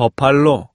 버팔로.